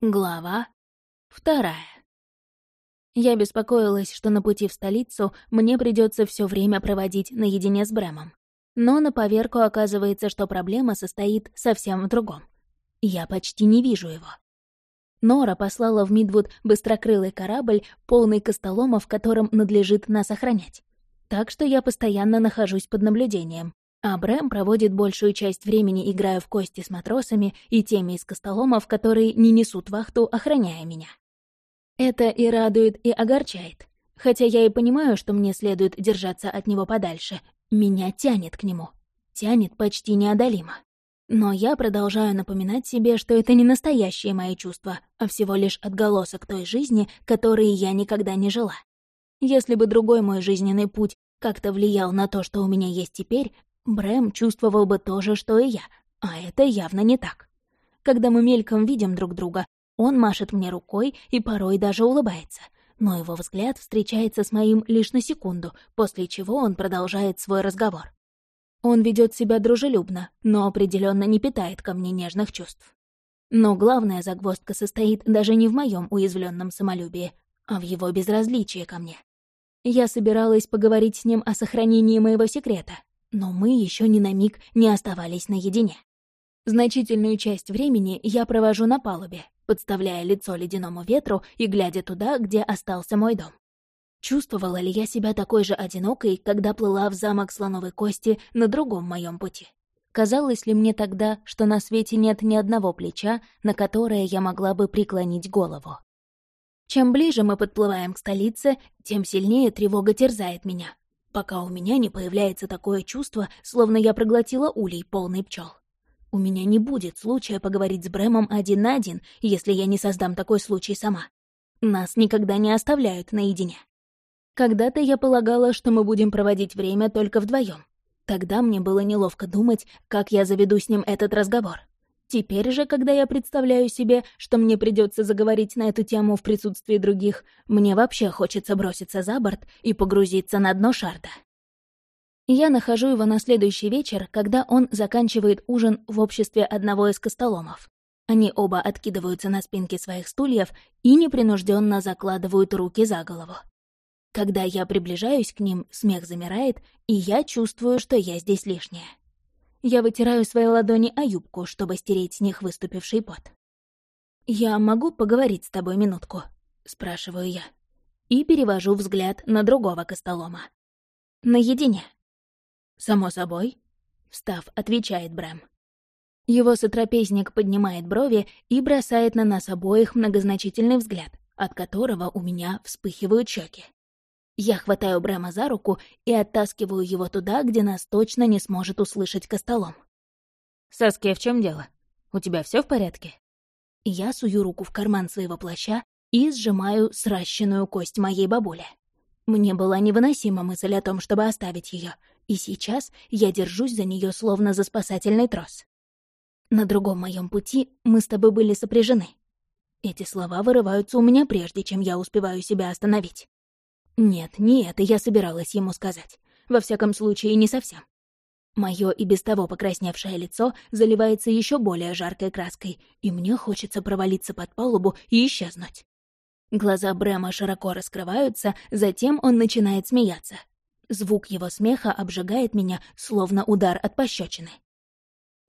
Глава вторая. Я беспокоилась, что на пути в столицу мне придется все время проводить наедине с Брэмом. Но на поверку оказывается, что проблема состоит совсем в другом. Я почти не вижу его. Нора послала в Мидвуд быстрокрылый корабль, полный костоломов, которым надлежит нас охранять. Так что я постоянно нахожусь под наблюдением, а Брэм проводит большую часть времени, играя в кости с матросами и теми из костоломов, которые не несут вахту, охраняя меня. Это и радует, и огорчает. Хотя я и понимаю, что мне следует держаться от него подальше. Меня тянет к нему. Тянет почти неодолимо. Но я продолжаю напоминать себе, что это не настоящие мои чувства, а всего лишь отголосок той жизни, которой я никогда не жила. Если бы другой мой жизненный путь как-то влиял на то, что у меня есть теперь, Брэм чувствовал бы то же, что и я, а это явно не так. Когда мы мельком видим друг друга, он машет мне рукой и порой даже улыбается, но его взгляд встречается с моим лишь на секунду, после чего он продолжает свой разговор. Он ведет себя дружелюбно, но определенно не питает ко мне нежных чувств. Но главная загвоздка состоит даже не в моем уязвленном самолюбии, а в его безразличии ко мне. Я собиралась поговорить с ним о сохранении моего секрета, но мы еще ни на миг не оставались наедине. Значительную часть времени я провожу на палубе, подставляя лицо ледяному ветру и глядя туда, где остался мой дом. Чувствовала ли я себя такой же одинокой, когда плыла в замок слоновой кости на другом моем пути? Казалось ли мне тогда, что на свете нет ни одного плеча, на которое я могла бы преклонить голову? Чем ближе мы подплываем к столице, тем сильнее тревога терзает меня, пока у меня не появляется такое чувство, словно я проглотила улей, полный пчел. У меня не будет случая поговорить с Брэмом один на один, если я не создам такой случай сама. Нас никогда не оставляют наедине. Когда-то я полагала, что мы будем проводить время только вдвоем. Тогда мне было неловко думать, как я заведу с ним этот разговор. Теперь же, когда я представляю себе, что мне придется заговорить на эту тему в присутствии других, мне вообще хочется броситься за борт и погрузиться на дно шарда. Я нахожу его на следующий вечер, когда он заканчивает ужин в обществе одного из костоломов. Они оба откидываются на спинки своих стульев и непринужденно закладывают руки за голову. Когда я приближаюсь к ним, смех замирает, и я чувствую, что я здесь лишняя. Я вытираю свои ладони о юбку, чтобы стереть с них выступивший пот. «Я могу поговорить с тобой минутку?» — спрашиваю я. И перевожу взгляд на другого костолома. «Наедине». «Само собой», — встав, отвечает Брэм. Его сотрапезник поднимает брови и бросает на нас обоих многозначительный взгляд, от которого у меня вспыхивают щеки. Я хватаю Брэма за руку и оттаскиваю его туда, где нас точно не сможет услышать Костолом. «Саске, в чем дело? У тебя все в порядке?» Я сую руку в карман своего плаща и сжимаю сращенную кость моей бабули. Мне была невыносима мысль о том, чтобы оставить ее, и сейчас я держусь за нее словно за спасательный трос. На другом моем пути мы с тобой были сопряжены. Эти слова вырываются у меня прежде, чем я успеваю себя остановить. Нет, не это я собиралась ему сказать. Во всяком случае, не совсем. Моё и без того покрасневшее лицо заливается еще более жаркой краской, и мне хочется провалиться под палубу и исчезнуть. Глаза Брэма широко раскрываются, затем он начинает смеяться. Звук его смеха обжигает меня, словно удар от пощечины.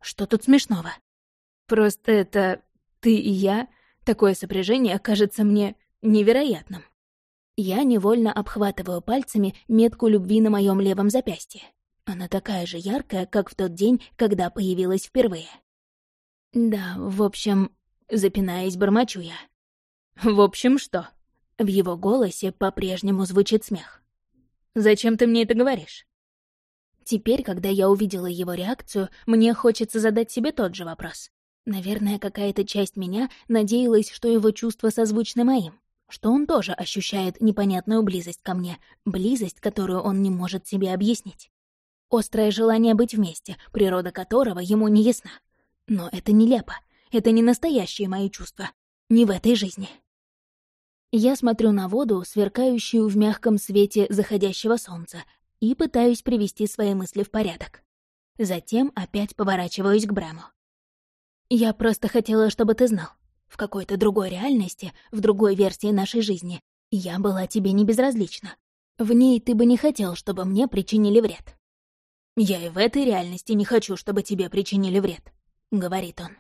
Что тут смешного? Просто это... ты и я... Такое сопряжение кажется мне невероятным. Я невольно обхватываю пальцами метку любви на моем левом запястье. Она такая же яркая, как в тот день, когда появилась впервые. Да, в общем, запинаясь, бормочу я. В общем, что? В его голосе по-прежнему звучит смех. «Зачем ты мне это говоришь?» Теперь, когда я увидела его реакцию, мне хочется задать себе тот же вопрос. Наверное, какая-то часть меня надеялась, что его чувства созвучны моим что он тоже ощущает непонятную близость ко мне, близость, которую он не может себе объяснить. Острое желание быть вместе, природа которого ему не ясна. Но это нелепо, это не настоящие мои чувства, не в этой жизни. Я смотрю на воду, сверкающую в мягком свете заходящего солнца, и пытаюсь привести свои мысли в порядок. Затем опять поворачиваюсь к Брэму. «Я просто хотела, чтобы ты знал. В какой-то другой реальности, в другой версии нашей жизни, я была тебе не безразлична. В ней ты бы не хотел, чтобы мне причинили вред. «Я и в этой реальности не хочу, чтобы тебе причинили вред», — говорит он.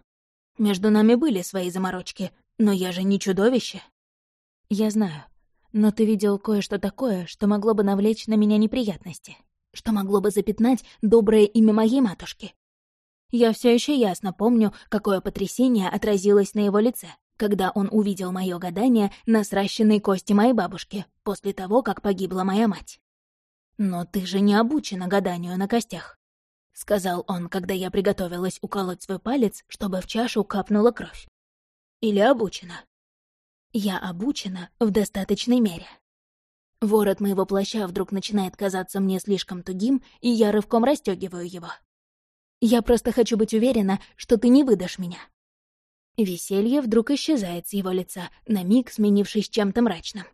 «Между нами были свои заморочки, но я же не чудовище». «Я знаю, но ты видел кое-что такое, что могло бы навлечь на меня неприятности, что могло бы запятнать доброе имя моей матушки. Я все еще ясно помню, какое потрясение отразилось на его лице, когда он увидел мое гадание на сращенной кости моей бабушки после того, как погибла моя мать. «Но ты же не обучена гаданию на костях», — сказал он, когда я приготовилась уколоть свой палец, чтобы в чашу капнула кровь. «Или обучена?» «Я обучена в достаточной мере». Ворот моего плаща вдруг начинает казаться мне слишком тугим, и я рывком расстегиваю его. «Я просто хочу быть уверена, что ты не выдашь меня». Веселье вдруг исчезает с его лица, на миг сменившись чем-то мрачным.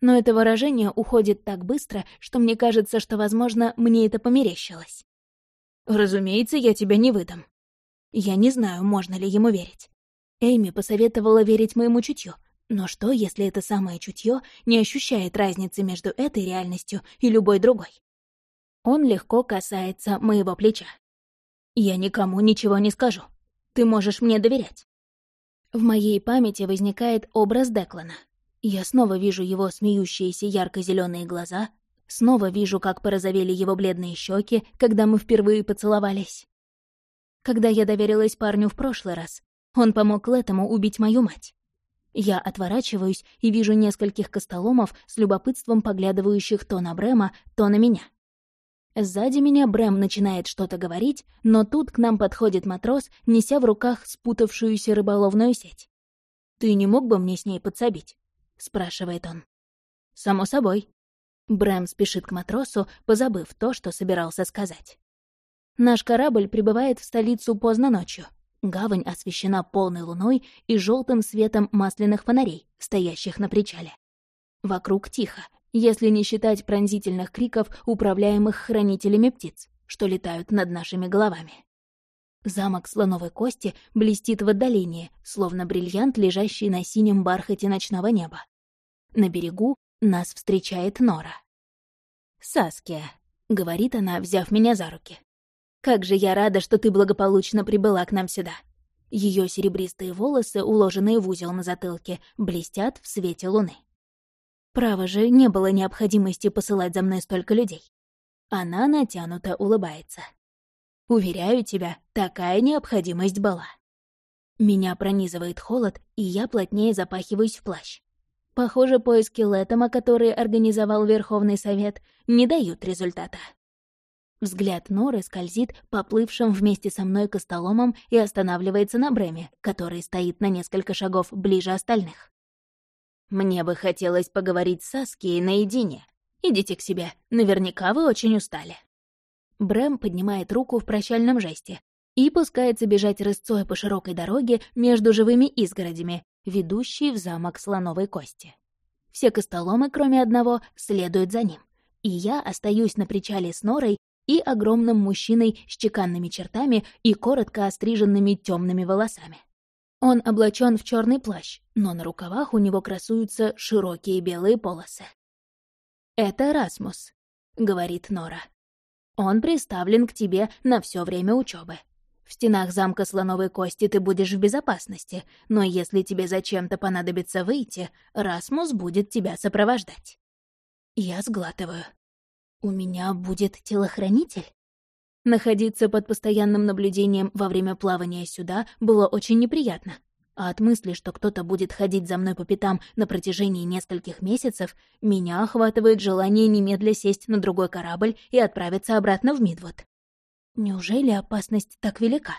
Но это выражение уходит так быстро, что мне кажется, что, возможно, мне это померещилось. «Разумеется, я тебя не выдам». Я не знаю, можно ли ему верить. Эйми посоветовала верить моему чутью. Но что, если это самое чутье не ощущает разницы между этой реальностью и любой другой? Он легко касается моего плеча. «Я никому ничего не скажу. Ты можешь мне доверять». В моей памяти возникает образ Деклана. Я снова вижу его смеющиеся ярко зеленые глаза, снова вижу, как порозовели его бледные щеки, когда мы впервые поцеловались. Когда я доверилась парню в прошлый раз, он помог Лэтому убить мою мать. Я отворачиваюсь и вижу нескольких костоломов с любопытством поглядывающих то на Брема, то на меня. Сзади меня Брэм начинает что-то говорить, но тут к нам подходит матрос, неся в руках спутавшуюся рыболовную сеть. «Ты не мог бы мне с ней подсобить?» — спрашивает он. «Само собой». Брэм спешит к матросу, позабыв то, что собирался сказать. Наш корабль прибывает в столицу поздно ночью. Гавань освещена полной луной и желтым светом масляных фонарей, стоящих на причале. Вокруг тихо, если не считать пронзительных криков, управляемых хранителями птиц, что летают над нашими головами. Замок слоновой кости блестит в отдалении, словно бриллиант, лежащий на синем бархате ночного неба. На берегу нас встречает Нора. «Саския», — говорит она, взяв меня за руки. «Как же я рада, что ты благополучно прибыла к нам сюда». Ее серебристые волосы, уложенные в узел на затылке, блестят в свете луны. Право же, не было необходимости посылать за мной столько людей. Она натянуто улыбается. Уверяю тебя, такая необходимость была. Меня пронизывает холод, и я плотнее запахиваюсь в плащ. Похоже, поиски Лэттема, которые организовал Верховный Совет, не дают результата. Взгляд Норы скользит поплывшим вместе со мной костоломом и останавливается на Бреме, который стоит на несколько шагов ближе остальных. «Мне бы хотелось поговорить с Саскией наедине. Идите к себе, наверняка вы очень устали». Брэм поднимает руку в прощальном жесте и пускается бежать рысцой по широкой дороге между живыми изгородями, ведущей в замок слоновой кости. Все костоломы, кроме одного, следуют за ним. И я остаюсь на причале с Норой и огромным мужчиной с чеканными чертами и коротко остриженными темными волосами. Он облачен в черный плащ, но на рукавах у него красуются широкие белые полосы. «Это Расмус», — говорит Нора. Он приставлен к тебе на все время учебы. В стенах замка слоновой кости ты будешь в безопасности, но если тебе зачем-то понадобится выйти, Расмус будет тебя сопровождать. Я сглатываю. У меня будет телохранитель? Находиться под постоянным наблюдением во время плавания сюда было очень неприятно, а от мысли, что кто-то будет ходить за мной по пятам на протяжении нескольких месяцев, меня охватывает желание немедля сесть на другой корабль и отправиться обратно в Мидвуд. Неужели опасность так велика?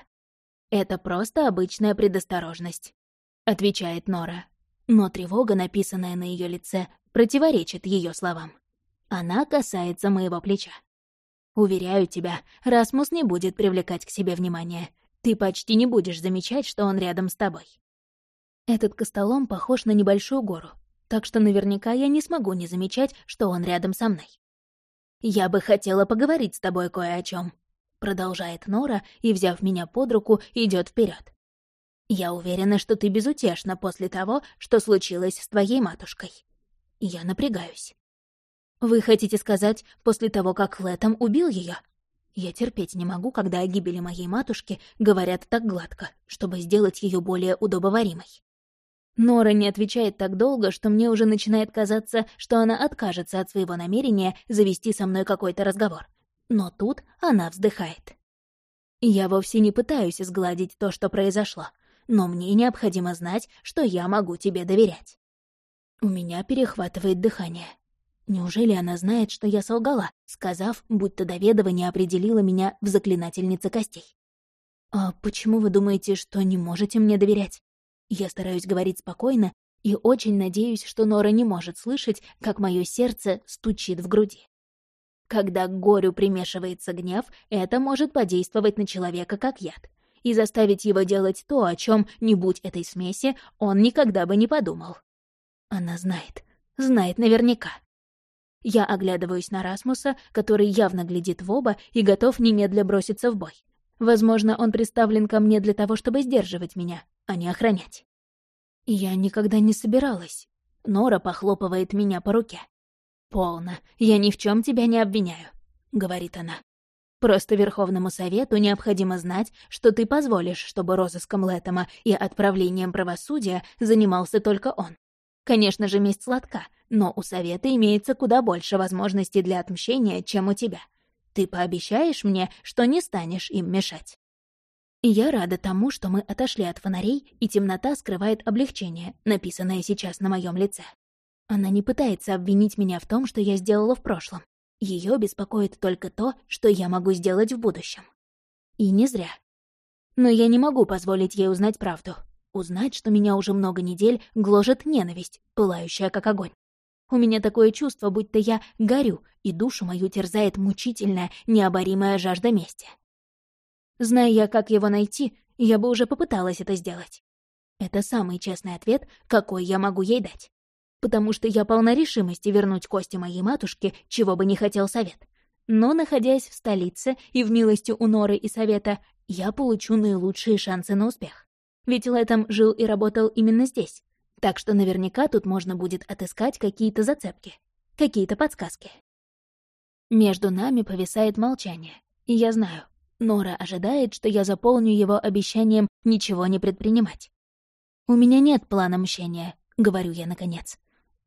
Это просто обычная предосторожность, отвечает Нора. Но тревога, написанная на ее лице, противоречит ее словам. Она касается моего плеча. Уверяю тебя, Расмус не будет привлекать к себе внимание. Ты почти не будешь замечать, что он рядом с тобой. Этот костолом похож на небольшую гору, так что наверняка я не смогу не замечать, что он рядом со мной. «Я бы хотела поговорить с тобой кое о чем, продолжает Нора и, взяв меня под руку, идет вперед. Я уверена, что ты безутешна после того, что случилось с твоей матушкой. Я напрягаюсь. Вы хотите сказать, после того, как Летом убил ее? Я терпеть не могу, когда о гибели моей матушки говорят так гладко, чтобы сделать ее более удобоваримой. Нора не отвечает так долго, что мне уже начинает казаться, что она откажется от своего намерения завести со мной какой-то разговор. Но тут она вздыхает. Я вовсе не пытаюсь сгладить то, что произошло но мне необходимо знать, что я могу тебе доверять. У меня перехватывает дыхание. Неужели она знает, что я солгала, сказав, будто доведование определило меня в заклинательнице костей? «А почему вы думаете, что не можете мне доверять?» Я стараюсь говорить спокойно и очень надеюсь, что Нора не может слышать, как мое сердце стучит в груди. Когда к горю примешивается гнев, это может подействовать на человека как яд и заставить его делать то, о чем, не будь этой смеси, он никогда бы не подумал. Она знает, знает наверняка. Я оглядываюсь на Расмуса, который явно глядит в оба и готов немедля броситься в бой. Возможно, он приставлен ко мне для того, чтобы сдерживать меня, а не охранять. Я никогда не собиралась. Нора похлопывает меня по руке. «Полно, я ни в чем тебя не обвиняю», — говорит она. Просто Верховному Совету необходимо знать, что ты позволишь, чтобы розыском Лэттема и отправлением правосудия занимался только он. Конечно же, месть сладка, но у Совета имеется куда больше возможностей для отмщения, чем у тебя. Ты пообещаешь мне, что не станешь им мешать?» Я рада тому, что мы отошли от фонарей, и темнота скрывает облегчение, написанное сейчас на моем лице. Она не пытается обвинить меня в том, что я сделала в прошлом. Ее беспокоит только то, что я могу сделать в будущем. И не зря. Но я не могу позволить ей узнать правду. Узнать, что меня уже много недель гложет ненависть, пылающая как огонь. У меня такое чувство, будто я горю, и душу мою терзает мучительная, необоримая жажда мести. Зная я, как его найти, я бы уже попыталась это сделать. Это самый честный ответ, какой я могу ей дать потому что я полна решимости вернуть кости моей матушке, чего бы не хотел совет. Но, находясь в столице и в милости у Норы и совета, я получу наилучшие шансы на успех. Ведь Лэтом жил и работал именно здесь. Так что наверняка тут можно будет отыскать какие-то зацепки, какие-то подсказки. Между нами повисает молчание, и я знаю, Нора ожидает, что я заполню его обещанием ничего не предпринимать. «У меня нет плана мщения», — говорю я наконец.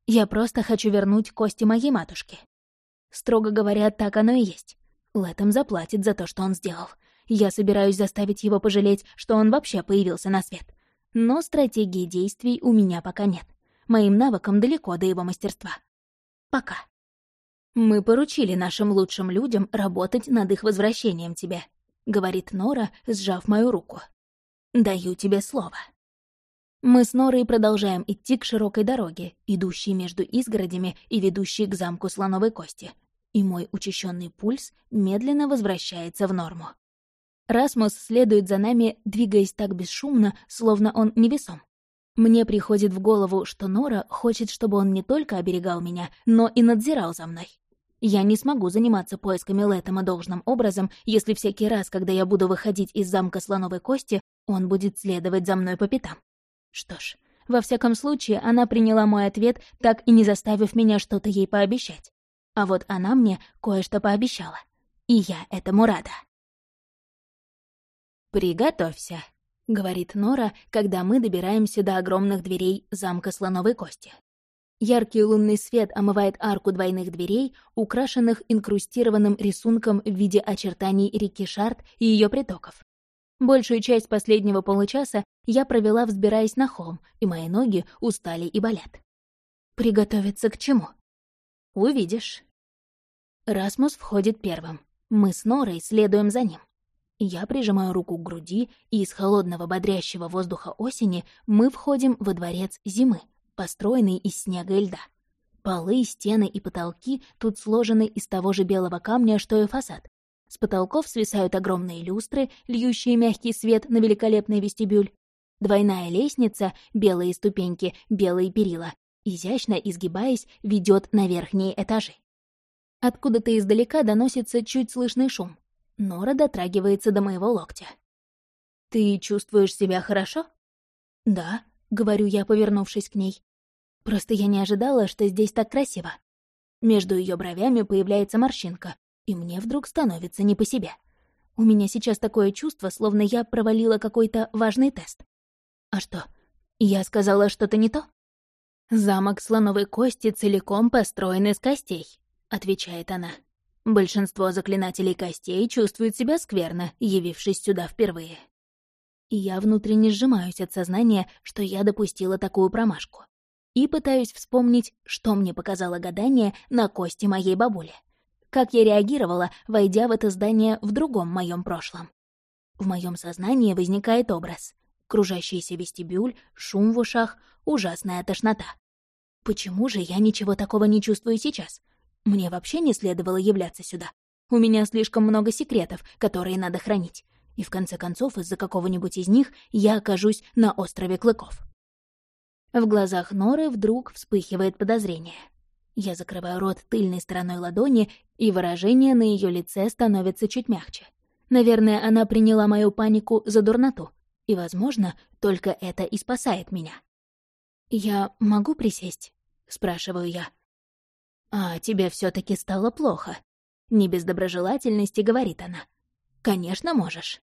Я просто хочу вернуть кости моей матушки. Строго говоря, так оно и есть. Лэтом заплатит за то, что он сделал. Я собираюсь заставить его пожалеть, что он вообще появился на свет. Но стратегии действий у меня пока нет. Моим навыкам далеко до его мастерства. Пока. «Мы поручили нашим лучшим людям работать над их возвращением тебе», — говорит Нора, сжав мою руку. «Даю тебе слово». Мы с Норой продолжаем идти к широкой дороге, идущей между изгородями и ведущей к замку слоновой кости. И мой учащенный пульс медленно возвращается в норму. Расмус следует за нами, двигаясь так бесшумно, словно он невесом. Мне приходит в голову, что Нора хочет, чтобы он не только оберегал меня, но и надзирал за мной. Я не смогу заниматься поисками Лэттема должным образом, если всякий раз, когда я буду выходить из замка слоновой кости, он будет следовать за мной по пятам. Что ж, во всяком случае, она приняла мой ответ, так и не заставив меня что-то ей пообещать. А вот она мне кое-что пообещала. И я этому рада. «Приготовься», — говорит Нора, когда мы добираемся до огромных дверей замка Слоновой Кости. Яркий лунный свет омывает арку двойных дверей, украшенных инкрустированным рисунком в виде очертаний реки Шарт и ее притоков. Большую часть последнего получаса я провела, взбираясь на холм, и мои ноги устали и болят. Приготовиться к чему? Увидишь. Расмус входит первым. Мы с Норой следуем за ним. Я прижимаю руку к груди, и из холодного бодрящего воздуха осени мы входим во дворец зимы, построенный из снега и льда. Полы, стены и потолки тут сложены из того же белого камня, что и фасад, с потолков свисают огромные люстры, льющие мягкий свет на великолепный вестибюль. Двойная лестница, белые ступеньки, белые перила, изящно изгибаясь, ведет на верхние этажи. Откуда-то издалека доносится чуть слышный шум. Нора дотрагивается до моего локтя. «Ты чувствуешь себя хорошо?» «Да», — говорю я, повернувшись к ней. «Просто я не ожидала, что здесь так красиво». Между ее бровями появляется морщинка, и мне вдруг становится не по себе. У меня сейчас такое чувство, словно я провалила какой-то важный тест. А что, я сказала что-то не то? «Замок слоновой кости целиком построен из костей», — отвечает она. «Большинство заклинателей костей чувствуют себя скверно, явившись сюда впервые». Я внутренне сжимаюсь от сознания, что я допустила такую промашку. И пытаюсь вспомнить, что мне показало гадание на кости моей бабули как я реагировала, войдя в это здание в другом моем прошлом. В моем сознании возникает образ. Кружащийся вестибюль, шум в ушах, ужасная тошнота. Почему же я ничего такого не чувствую сейчас? Мне вообще не следовало являться сюда. У меня слишком много секретов, которые надо хранить. И в конце концов, из-за какого-нибудь из них я окажусь на острове Клыков. В глазах Норы вдруг вспыхивает подозрение. Я закрываю рот тыльной стороной ладони, и выражение на ее лице становится чуть мягче. Наверное, она приняла мою панику за дурноту, и, возможно, только это и спасает меня. «Я могу присесть?» — спрашиваю я. «А тебе все таки стало плохо?» Не без доброжелательности говорит она. «Конечно, можешь».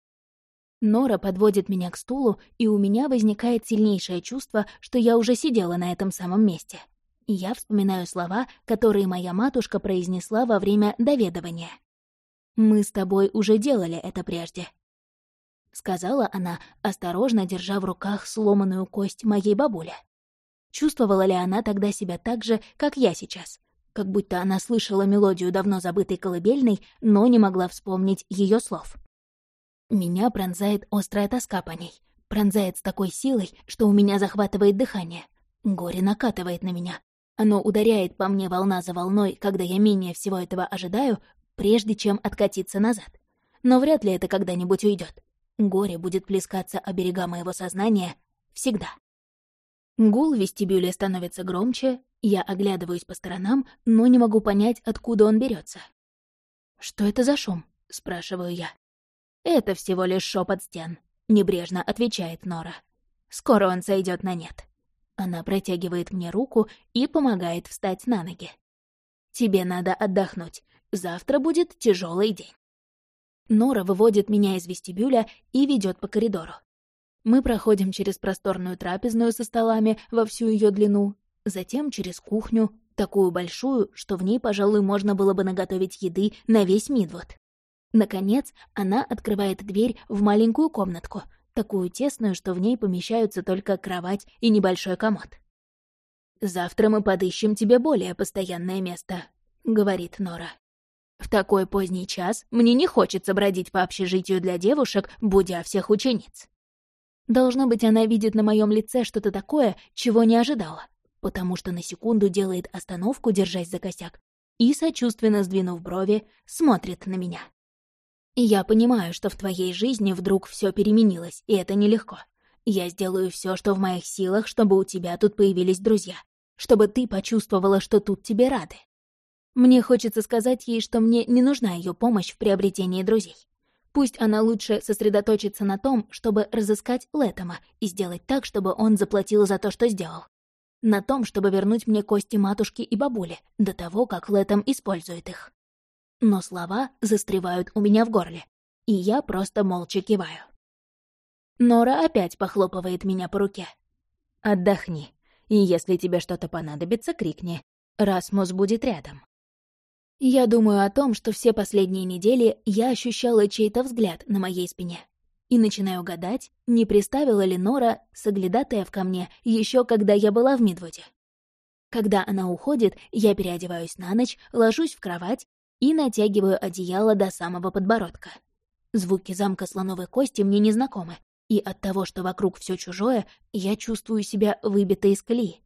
Нора подводит меня к стулу, и у меня возникает сильнейшее чувство, что я уже сидела на этом самом месте — и я вспоминаю слова, которые моя матушка произнесла во время доведывания. «Мы с тобой уже делали это прежде», — сказала она, осторожно держа в руках сломанную кость моей бабули. Чувствовала ли она тогда себя так же, как я сейчас? Как будто она слышала мелодию давно забытой колыбельной, но не могла вспомнить ее слов. Меня пронзает острая тоска по ней. Пронзает с такой силой, что у меня захватывает дыхание. Горе накатывает на меня. Оно ударяет по мне волна за волной, когда я менее всего этого ожидаю, прежде чем откатиться назад. Но вряд ли это когда-нибудь уйдет. Горе будет плескаться о берега моего сознания всегда. Гул в вестибюле становится громче, я оглядываюсь по сторонам, но не могу понять, откуда он берется. «Что это за шум?» — спрашиваю я. «Это всего лишь шепот стен», — небрежно отвечает Нора. «Скоро он сойдет на нет». Она протягивает мне руку и помогает встать на ноги. «Тебе надо отдохнуть. Завтра будет тяжелый день». Нора выводит меня из вестибюля и ведет по коридору. Мы проходим через просторную трапезную со столами во всю ее длину, затем через кухню, такую большую, что в ней, пожалуй, можно было бы наготовить еды на весь Мидвуд. Наконец, она открывает дверь в маленькую комнатку, такую тесную, что в ней помещаются только кровать и небольшой комод. «Завтра мы подыщем тебе более постоянное место», — говорит Нора. «В такой поздний час мне не хочется бродить по общежитию для девушек, будя всех учениц». Должно быть, она видит на моем лице что-то такое, чего не ожидала, потому что на секунду делает остановку, держась за косяк, и, сочувственно сдвинув брови, смотрит на меня. Я понимаю, что в твоей жизни вдруг все переменилось, и это нелегко. Я сделаю все, что в моих силах, чтобы у тебя тут появились друзья, чтобы ты почувствовала, что тут тебе рады. Мне хочется сказать ей, что мне не нужна ее помощь в приобретении друзей. Пусть она лучше сосредоточится на том, чтобы разыскать Лэттема и сделать так, чтобы он заплатил за то, что сделал. На том, чтобы вернуть мне кости матушки и бабули, до того, как Лэттем использует их но слова застревают у меня в горле, и я просто молча киваю. Нора опять похлопывает меня по руке. «Отдохни, и если тебе что-то понадобится, крикни. Расмус будет рядом». Я думаю о том, что все последние недели я ощущала чей-то взгляд на моей спине. И начинаю гадать, не приставила ли Нора соглядатая ко мне еще когда я была в Мидвуде. Когда она уходит, я переодеваюсь на ночь, ложусь в кровать и натягиваю одеяло до самого подбородка. Звуки замка слоновой кости мне незнакомы, и от того, что вокруг все чужое, я чувствую себя выбитой из колеи.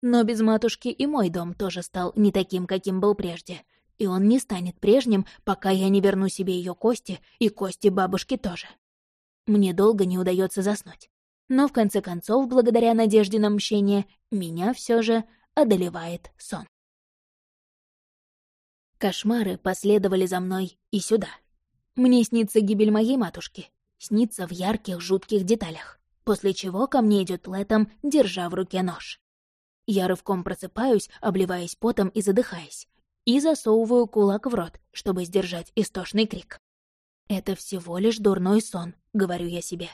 Но без матушки и мой дом тоже стал не таким, каким был прежде, и он не станет прежним, пока я не верну себе ее кости и кости бабушки тоже. Мне долго не удается заснуть. Но в конце концов, благодаря надежде на мщение, меня все же одолевает сон. Кошмары последовали за мной и сюда. Мне снится гибель моей матушки. Снится в ярких, жутких деталях. после чего ко мне идет Летом, держа в руке нож. Я рывком просыпаюсь, обливаясь потом и задыхаясь, и засовываю кулак в рот, чтобы сдержать истошный крик. «Это всего лишь дурной сон», — говорю я себе.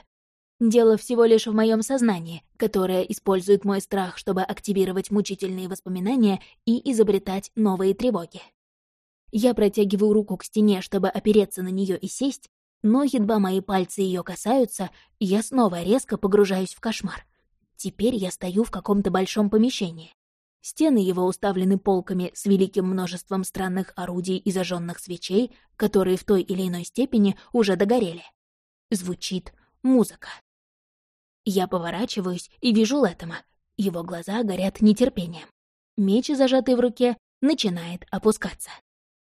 Дело всего лишь в моем сознании, которое использует мой страх, чтобы активировать мучительные воспоминания и изобретать новые тревоги. Я протягиваю руку к стене, чтобы опереться на нее и сесть, но едва мои пальцы ее касаются, я снова резко погружаюсь в кошмар. Теперь я стою в каком-то большом помещении. Стены его уставлены полками с великим множеством странных орудий и зажженных свечей, которые в той или иной степени уже догорели. Звучит музыка. Я поворачиваюсь и вижу Лэттема. Его глаза горят нетерпением. Меч, зажатый в руке, начинает опускаться.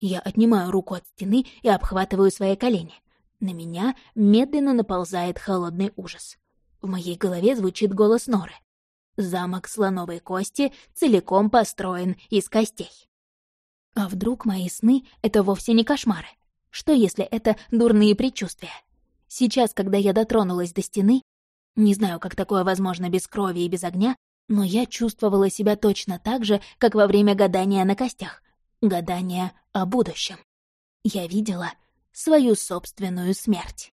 Я отнимаю руку от стены и обхватываю свои колени. На меня медленно наползает холодный ужас. В моей голове звучит голос Норы. Замок слоновой кости целиком построен из костей. А вдруг мои сны — это вовсе не кошмары? Что, если это дурные предчувствия? Сейчас, когда я дотронулась до стены, не знаю, как такое возможно без крови и без огня, но я чувствовала себя точно так же, как во время гадания на костях. Гадания о будущем. Я видела свою собственную смерть.